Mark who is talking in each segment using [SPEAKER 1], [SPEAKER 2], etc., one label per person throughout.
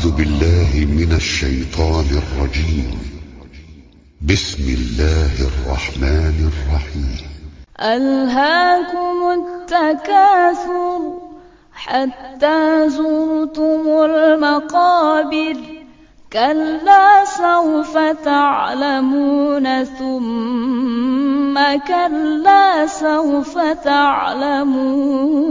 [SPEAKER 1] أعوذ بالله من الشيطان الرجيم. بسم الله الرحمن الرحيم.
[SPEAKER 2] ألهاكم التكاثر حتى زرتم المقابر. كلا سوف تعلمون ثم كلا سوف تعلمون.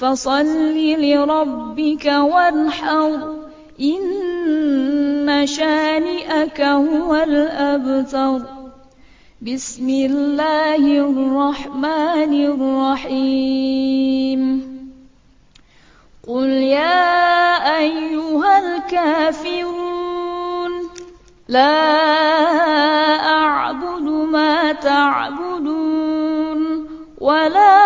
[SPEAKER 2] فصل لربك وانحر إن شانئك هو الأبتر. بسم الله الرحمن الرحيم. قل يا أيها الكافرون لا أعبد ما تعبدون ولا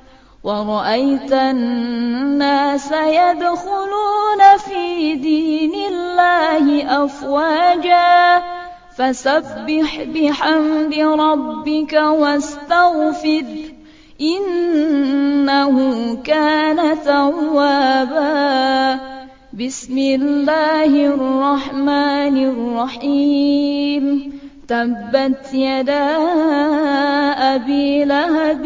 [SPEAKER 2] ورأيت الناس يدخلون في دين الله أفواجا فسبح بحمد ربك واستغفر إنه كان توابا بسم الله الرحمن الرحيم تبت يدا أبي لهب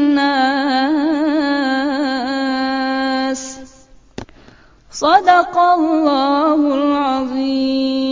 [SPEAKER 2] صدق الله العظيم.